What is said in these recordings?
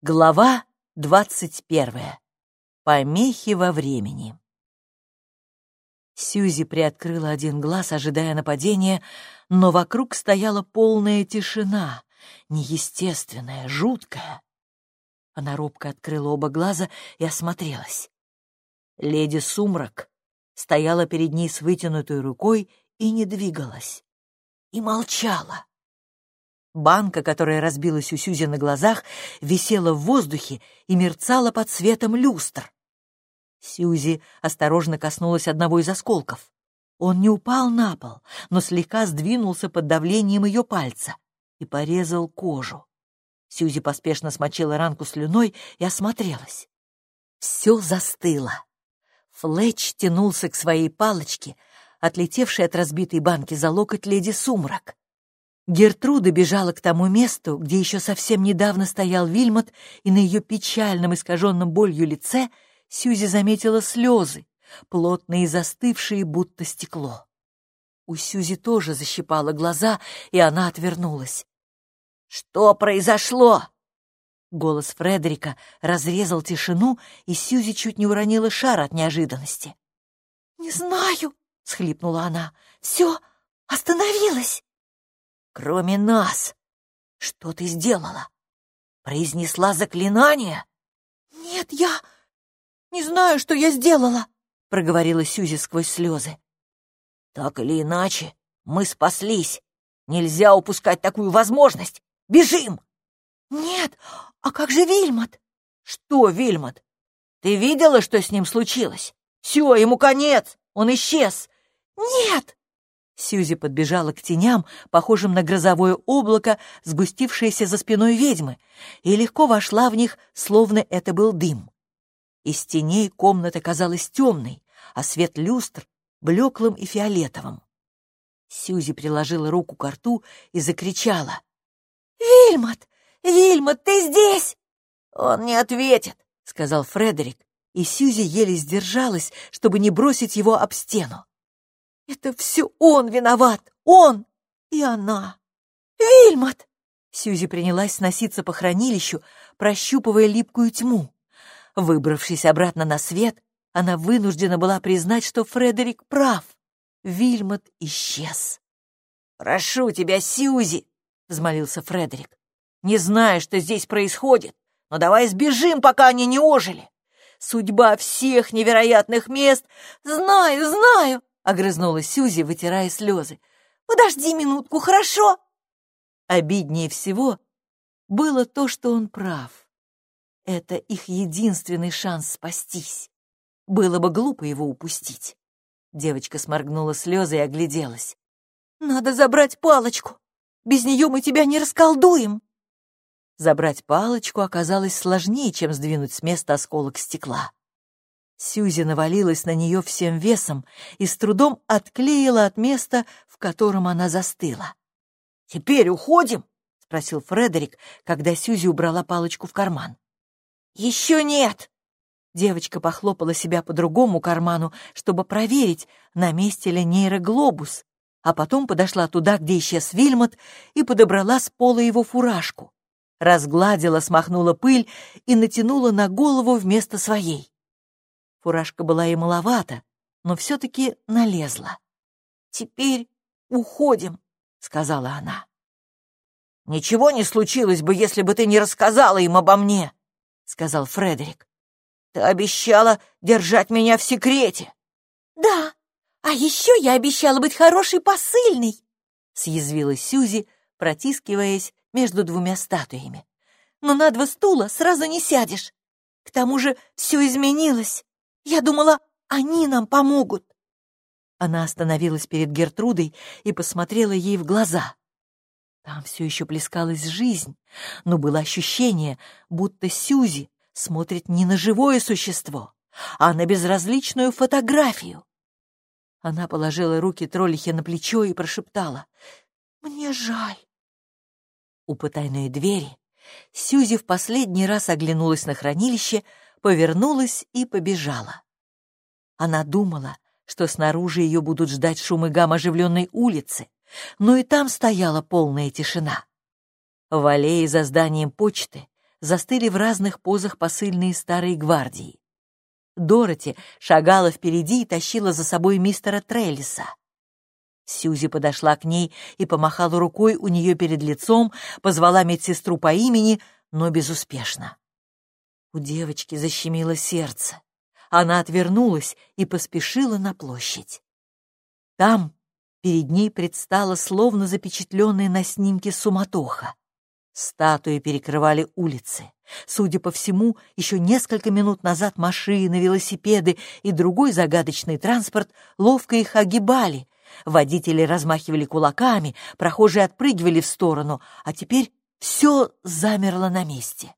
Глава двадцать первая. Помехи во времени. Сьюзи приоткрыла один глаз, ожидая нападения, но вокруг стояла полная тишина, неестественная, жуткая. Она робко открыла оба глаза и осмотрелась. Леди Сумрак стояла перед ней с вытянутой рукой и не двигалась. И молчала. Банка, которая разбилась у Сьюзи на глазах, висела в воздухе и мерцала под светом люстр. Сьюзи осторожно коснулась одного из осколков. Он не упал на пол, но слегка сдвинулся под давлением ее пальца и порезал кожу. Сьюзи поспешно смочила ранку слюной и осмотрелась. Все застыло. Флетч тянулся к своей палочке, отлетевшей от разбитой банки за локоть леди Сумрак. Гертруда бежала к тому месту, где еще совсем недавно стоял Вильмот, и на ее печальном, искаженном болью лице Сьюзи заметила слезы, плотные и застывшие, будто стекло. У Сьюзи тоже защипала глаза, и она отвернулась. «Что произошло?» Голос Фредерика разрезал тишину, и Сьюзи чуть не уронила шар от неожиданности. «Не знаю», — схлипнула она. «Все остановилось». Кроме нас. Что ты сделала? Произнесла заклинание? Нет, я не знаю, что я сделала, проговорила Сьюзи сквозь слезы. Так или иначе, мы спаслись. Нельзя упускать такую возможность. Бежим! Нет, а как же Вильмот? Что Вильмот? Ты видела, что с ним случилось? Все, ему конец, он исчез. Нет! Сьюзи подбежала к теням, похожим на грозовое облако, сгустившееся за спиной ведьмы, и легко вошла в них, словно это был дым. Из теней комната казалась темной, а свет люстр — блеклым и фиолетовым. Сьюзи приложила руку к рту и закричала. «Вильмот! Вильмот, ты здесь?» «Он не ответит», — сказал Фредерик, и Сьюзи еле сдержалась, чтобы не бросить его об стену. Это все он виноват, он и она. Вильмот! Сьюзи принялась носиться по хранилищу, прощупывая липкую тьму. Выбравшись обратно на свет, она вынуждена была признать, что Фредерик прав. Вильмот исчез. «Прошу тебя, Сьюзи!» — взмолился Фредерик. «Не знаю, что здесь происходит, но давай сбежим, пока они не ожили. Судьба всех невероятных мест...» «Знаю, знаю!» Огрызнулась Сюзи, вытирая слезы. «Подожди минутку, хорошо?» Обиднее всего было то, что он прав. Это их единственный шанс спастись. Было бы глупо его упустить. Девочка сморгнула слезы и огляделась. «Надо забрать палочку. Без нее мы тебя не расколдуем». Забрать палочку оказалось сложнее, чем сдвинуть с места осколок стекла. Сьюзи навалилась на нее всем весом и с трудом отклеила от места, в котором она застыла. «Теперь уходим?» — спросил Фредерик, когда Сьюзи убрала палочку в карман. «Еще нет!» Девочка похлопала себя по другому карману, чтобы проверить, на месте ли нейроглобус, а потом подошла туда, где исчез Вильмот, и подобрала с пола его фуражку. Разгладила, смахнула пыль и натянула на голову вместо своей. Фуражка была и маловата, но все-таки налезла. «Теперь уходим», — сказала она. «Ничего не случилось бы, если бы ты не рассказала им обо мне», — сказал Фредерик. «Ты обещала держать меня в секрете». «Да, а еще я обещала быть хорошей посыльной», — съязвила Сюзи, протискиваясь между двумя статуями. «Но на два стула сразу не сядешь. К тому же все изменилось. Я думала, они нам помогут. Она остановилась перед Гертрудой и посмотрела ей в глаза. Там все еще плескалась жизнь, но было ощущение, будто Сюзи смотрит не на живое существо, а на безразличную фотографию. Она положила руки троллихи на плечо и прошептала «Мне жаль». У потайной двери Сюзи в последний раз оглянулась на хранилище, повернулась и побежала. Она думала, что снаружи ее будут ждать шум и гам оживленной улицы, но и там стояла полная тишина. В аллее за зданием почты застыли в разных позах посыльные старой гвардии. Дороти шагала впереди и тащила за собой мистера Треллиса. Сьюзи подошла к ней и помахала рукой у нее перед лицом, позвала медсестру по имени, но безуспешно. У девочки защемило сердце. Она отвернулась и поспешила на площадь. Там перед ней предстала словно запечатленная на снимке суматоха. Статуи перекрывали улицы. Судя по всему, еще несколько минут назад машины, велосипеды и другой загадочный транспорт ловко их огибали. Водители размахивали кулаками, прохожие отпрыгивали в сторону, а теперь все замерло на месте.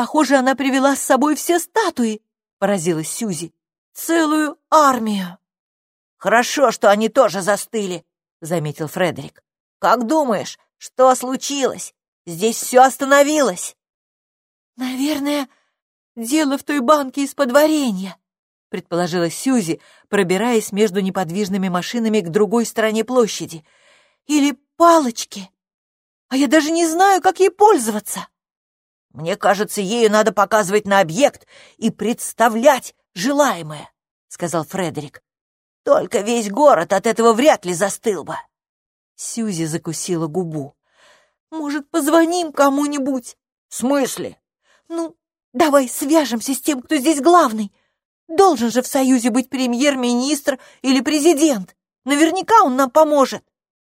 «Похоже, она привела с собой все статуи», — поразилась Сюзи. «Целую армию». «Хорошо, что они тоже застыли», — заметил Фредерик. «Как думаешь, что случилось? Здесь все остановилось». «Наверное, дело в той банке из-под варенья», — предположила Сьюзи, пробираясь между неподвижными машинами к другой стороне площади. «Или палочки. А я даже не знаю, как ей пользоваться». «Мне кажется, ею надо показывать на объект и представлять желаемое», — сказал Фредерик. «Только весь город от этого вряд ли застыл бы». Сьюзи закусила губу. «Может, позвоним кому-нибудь?» «В смысле?» «Ну, давай свяжемся с тем, кто здесь главный. Должен же в Союзе быть премьер-министр или президент. Наверняка он нам поможет».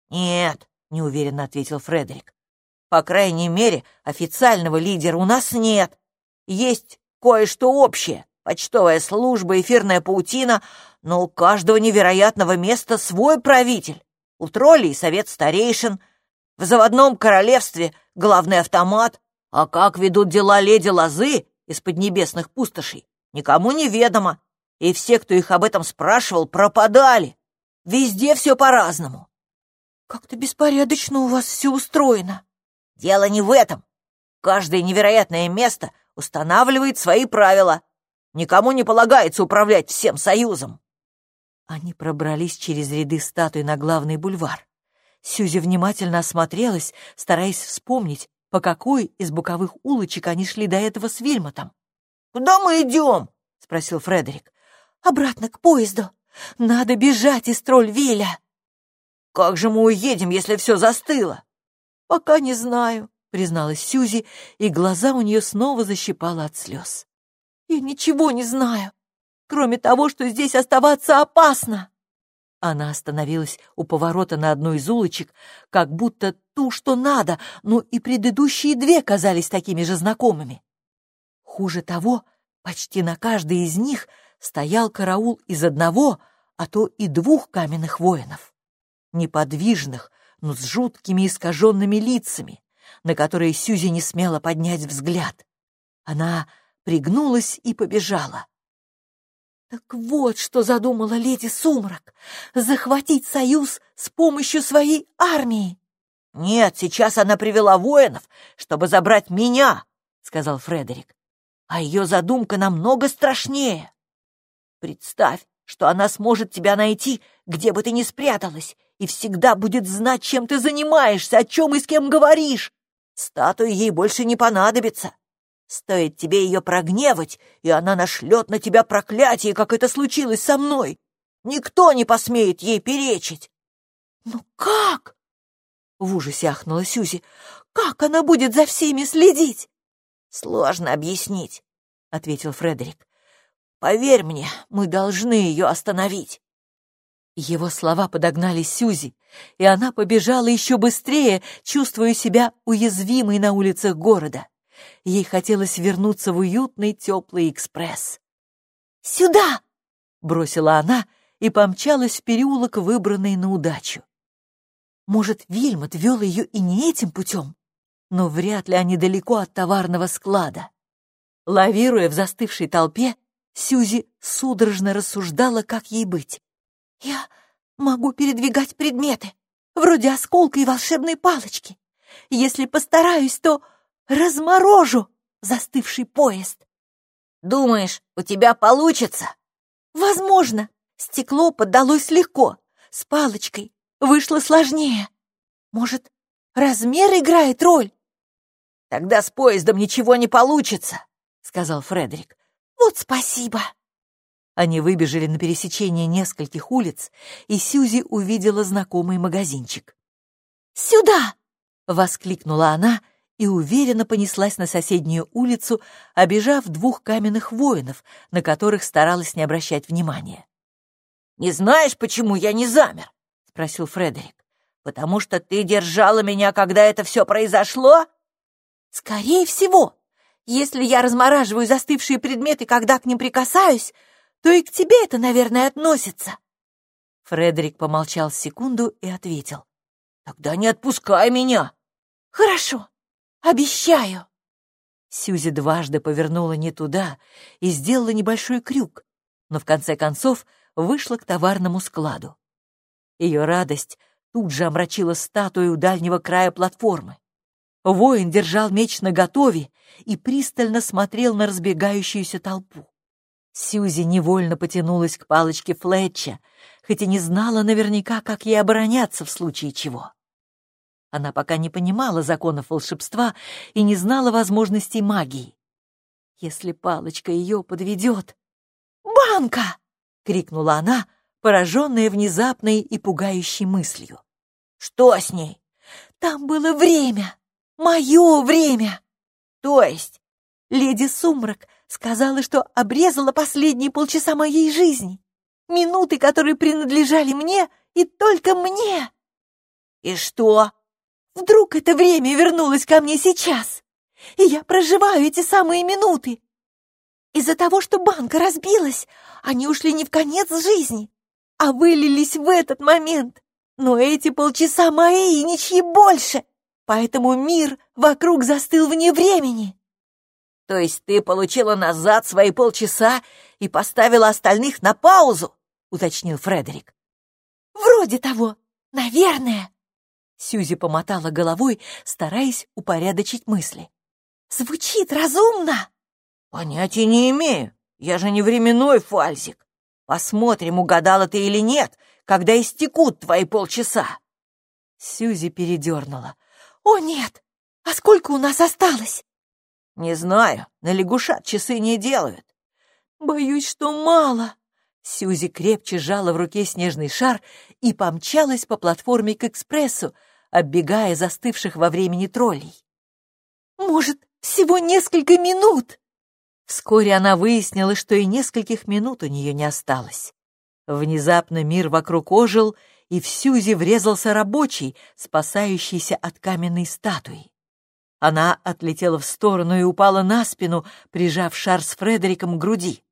«Нет», — неуверенно ответил Фредерик. «По крайней мере, официального лидера у нас нет. Есть кое-что общее. Почтовая служба, эфирная паутина, но у каждого невероятного места свой правитель. У троллей совет старейшин, в заводном королевстве главный автомат, а как ведут дела леди Лозы из поднебесных пустошей, никому не ведомо, и все, кто их об этом спрашивал, пропадали. Везде все по-разному. Как-то беспорядочно у вас все устроено. Дело не в этом. Каждое невероятное место устанавливает свои правила. Никому не полагается управлять всем союзом. Они пробрались через ряды статуй на главный бульвар. Сюзи внимательно осмотрелась, стараясь вспомнить, по какой из боковых улочек они шли до этого с Вильмотом. «Куда мы идем?» — спросил Фредерик. «Обратно к поезду. Надо бежать из Тролльвилля». «Как же мы уедем, если все застыло?» «Пока не знаю», — призналась Сюзи, и глаза у нее снова защипало от слез. «Я ничего не знаю, кроме того, что здесь оставаться опасно». Она остановилась у поворота на одной из улочек, как будто ту, что надо, но и предыдущие две казались такими же знакомыми. Хуже того, почти на каждой из них стоял караул из одного, а то и двух каменных воинов. Неподвижных, но с жуткими искаженными лицами, на которые Сюзи не смела поднять взгляд. Она пригнулась и побежала. Так вот, что задумала леди Сумрак — захватить союз с помощью своей армии. «Нет, сейчас она привела воинов, чтобы забрать меня», — сказал Фредерик. «А ее задумка намного страшнее. Представь, что она сможет тебя найти, где бы ты ни спряталась, и всегда будет знать, чем ты занимаешься, о чем и с кем говоришь. Статуя ей больше не понадобится. Стоит тебе ее прогневать, и она нашлет на тебя проклятие, как это случилось со мной. Никто не посмеет ей перечить. «Ну как?» — в ужасе ахнула Сюзи. «Как она будет за всеми следить?» «Сложно объяснить», — ответил Фредерик. «Поверь мне, мы должны ее остановить». Его слова подогнали Сюзи, и она побежала еще быстрее, чувствуя себя уязвимой на улицах города. Ей хотелось вернуться в уютный теплый экспресс. «Сюда!» — бросила она и помчалась в переулок, выбранный на удачу. Может, Вильмот вел ее и не этим путем, но вряд ли они далеко от товарного склада. Лавируя в застывшей толпе, Сюзи судорожно рассуждала, как ей быть. «Я могу передвигать предметы, вроде осколка и волшебной палочки. Если постараюсь, то разморожу застывший поезд. Думаешь, у тебя получится? Возможно. Стекло поддалось легко. С палочкой вышло сложнее. Может, размер играет роль? «Тогда с поездом ничего не получится», — сказал Фредерик. «Вот спасибо». Они выбежали на пересечение нескольких улиц, и Сьюзи увидела знакомый магазинчик. «Сюда!» — воскликнула она и уверенно понеслась на соседнюю улицу, обижав двух каменных воинов, на которых старалась не обращать внимания. «Не знаешь, почему я не замер?» — спросил Фредерик. «Потому что ты держала меня, когда это все произошло?» «Скорее всего. Если я размораживаю застывшие предметы, когда к ним прикасаюсь, то и к тебе это, наверное, относится». Фредерик помолчал секунду и ответил. «Тогда не отпускай меня!» «Хорошо, обещаю!» Сьюзи дважды повернула не туда и сделала небольшой крюк, но в конце концов вышла к товарному складу. Ее радость тут же омрачила статую дальнего края платформы. Воин держал меч наготове и пристально смотрел на разбегающуюся толпу. Сьюзи невольно потянулась к палочке Флетча, хоть и не знала наверняка, как ей обороняться в случае чего. Она пока не понимала законов волшебства и не знала возможностей магии. Если палочка ее подведет... «Банка!» — крикнула она, пораженная внезапной и пугающей мыслью. «Что с ней?» «Там было время! Мое время!» «То есть?» «Леди Сумрак сказала, что обрезала последние полчаса моей жизни, минуты, которые принадлежали мне и только мне!» «И что?» Вдруг это время вернулось ко мне сейчас, и я проживаю эти самые минуты. Из-за того, что банка разбилась, они ушли не в конец жизни, а вылились в этот момент. Но эти полчаса мои и ничьи больше, поэтому мир вокруг застыл вне времени. То есть ты получила назад свои полчаса и поставила остальных на паузу, уточнил Фредерик. Вроде того, наверное. Сьюзи помотала головой, стараясь упорядочить мысли. «Звучит разумно!» «Понятия не имею. Я же не временной фальзик. Посмотрим, угадала ты или нет, когда истекут твои полчаса». Сьюзи передернула. «О, нет! А сколько у нас осталось?» «Не знаю. На лягушат часы не делают». «Боюсь, что мало». Сьюзи крепче сжала в руке снежный шар и помчалась по платформе к экспрессу, оббегая застывших во времени троллей. «Может, всего несколько минут?» Вскоре она выяснила, что и нескольких минут у нее не осталось. Внезапно мир вокруг ожил, и в Сюзи врезался рабочий, спасающийся от каменной статуи. Она отлетела в сторону и упала на спину, прижав шар с Фредериком к груди.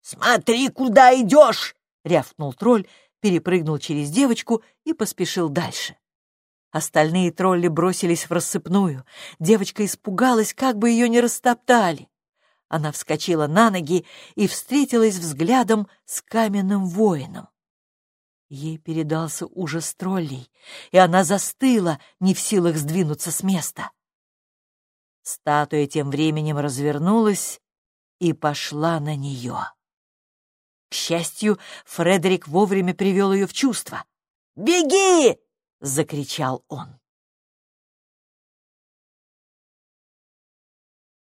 «Смотри, куда идешь!» — рявкнул тролль, перепрыгнул через девочку и поспешил дальше. Остальные тролли бросились в рассыпную. Девочка испугалась, как бы ее не растоптали. Она вскочила на ноги и встретилась взглядом с каменным воином. Ей передался ужас троллей, и она застыла, не в силах сдвинуться с места. Статуя тем временем развернулась и пошла на нее. К счастью, Фредерик вовремя привел ее в чувство. «Беги!» — закричал он.